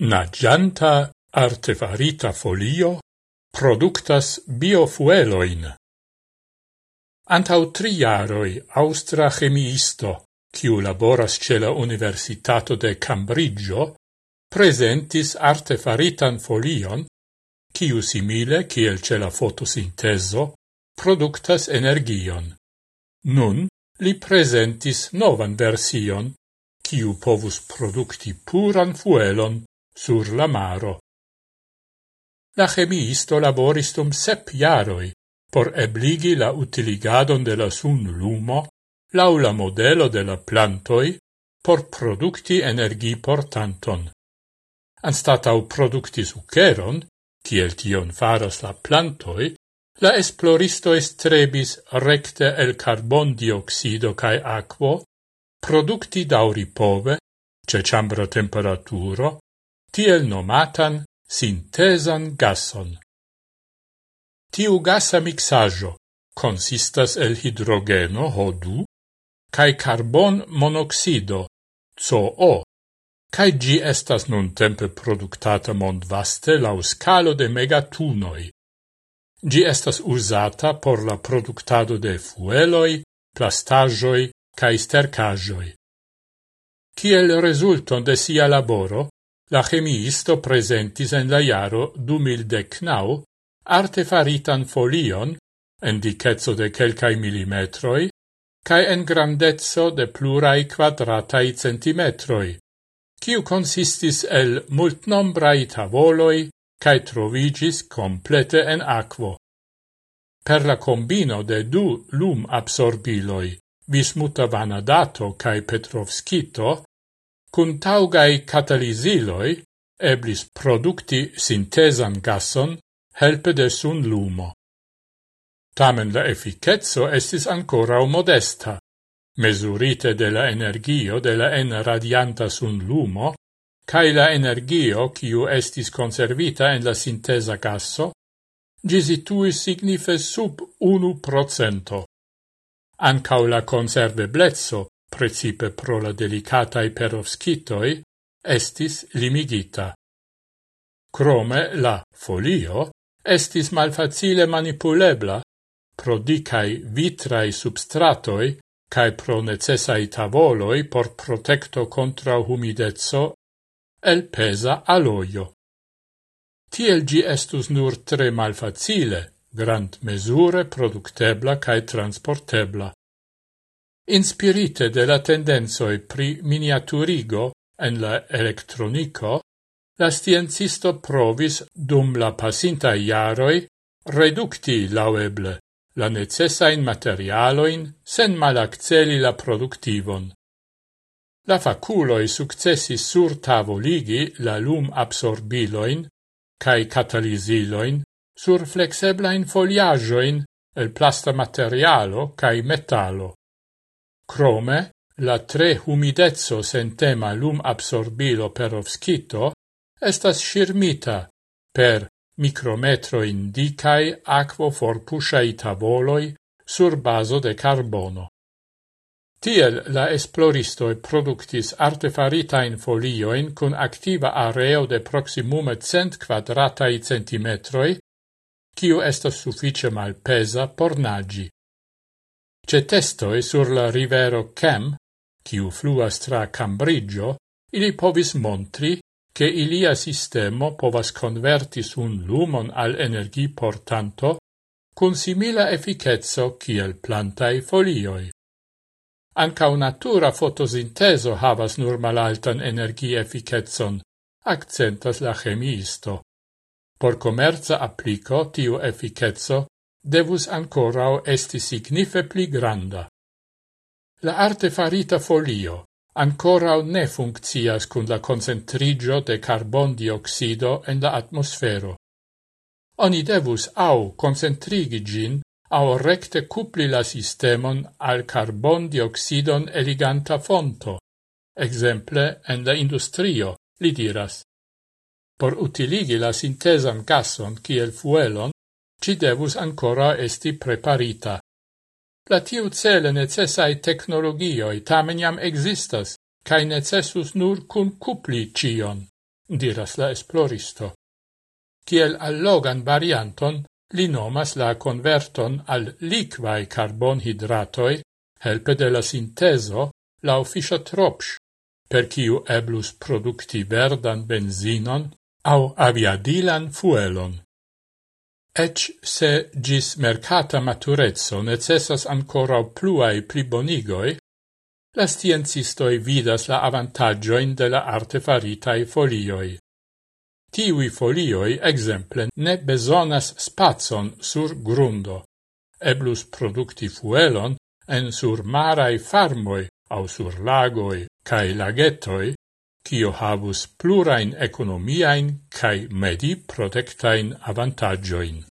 Nagianta artefarita folio productas biofueloin. Antau tri jaroi austra chemiisto, kiu laboras ce la Universitato de Cambridgeo, presentis artefaritan folion, kiu simile, kiel ce la fotosinteso, productas energion. Nun li presentis novan version, kiu povus producti puran fuelon sur la maro. La chemiisto laboris dum sep jaroi por ebligi la utiligadon de la sun lumo lau la modelo de la plantoi por producti energi portanton. Anstatau producti suceron, kiel tion faras la plantoi, la esploristo estrebis recte el carbon dioxido cae aquo, producti dauripove, ce chambra temperaturo, tiel nomatan sintesan gason. Tiu gasa mixajo consistas el hidrogeno H2 cae carbon monoxido CO, cae gi estas nun tempe productata mond vaste lau scalo de megatunoi. Gi estas usata por la productado de fueloi, plastajoi cae stercajoi. Ciel resulton de sia laboro, La chemiisto presentis en la iaro 2019 artefaritan folion en dicezzo de quelcae millimetroi cae en grandezzo de plurai quadratai centimetroi, ciu consistis el multnombrai tavoloi cae trovigis complete en aquo. Per la combino de du lum absorbiloi, vismuta vanadato cae petrovskito, Cun taugai catalisiloi eblis producti sintesan gason helpe de sun lumo. Tamen la efficetso estis ancora modesta. Mesurite de la energio de la en radianta sun lumo, cae la energio quiu estis conservita en la sintesa gaso, gisitui signife sub 1%. Ancau la conserveblezzo precipe pro la delicatae perovskitoi, estis limigita. Crome la folio estis malfacile manipulebla pro dicai vitrai substratoi cae pro necessai tavoloi por protecto contra humidezzo el pesa aloio. Tiel gi estus nur tre malfacile, grand mesure productebla cae transportebla. Inspirite de la tendenzoi pri miniaturigo en la electronico, la sciencisto provis dum la pasinta iaroi reducti laueble la necessain materialoin sen malacceli la productivon. La faculoi successis sur tavoligi la lum absorbiloin cae cataliziloin sur flexeblain foliajoin el plasta materialo cae metallo. Crome, la tre humidezzo sentema lum-absorbilo perovskito estas shirmita per mikrometro-indicaj akvo-forpuŝaj tavoloi sur bazo de carbono. Tiel la esploristoi productis artefaritain folioin cun activa areo de proximume cent quadratai centimetroi, quiu estas suffice malpesa por nagi. Cetestoi sur la rivero Cam, ciu fluas tra Cambridgeo, ili povis montri che ilia sistemo povas convertis un lumon al energi portanto cun simila efficetso kiel plantae folioi. Ancao natura fotosinteso havas nur malaltan energi efficetson, accentas la chemiisto. Por commerza applico tiu efficetso devus ancorau esti signife pli granda. La arte farita folio ancorau ne funccias cun la concentrigio de carbon dioxido en la atmosfero. Oni devus au concentrigi gin au recte cupli la sistemon al carbon dioxidon eliganta fonto, exemple en la industrio, li diras. Por utiligi la sintesan gason kiel fuelon, ci devus ancora esti preparita. La tiu cele necessai technologioi tameniam existas, cae necessus nur cun cupli cion, diras la esploristo. Kiel allogan varianton, li nomas la converton al liquai carbonhidratoi, helpe de la sinteso, la fiscia tropsch, per ciu eblus producti verdan benzinon au aviadilan fuelon ec se gis mercata maturezzo necessas ancora pluai plibonigoi, la sciencistoi vidas la avantagioin de la artefaritai folioi. Tiui folioi, exemple, ne besonas spazon sur grundo, eblus producti fuelon en sur marai farmoi au sur lagoi cae lagetoi, cio havus plurain economiain cae medi protectain avantagioin.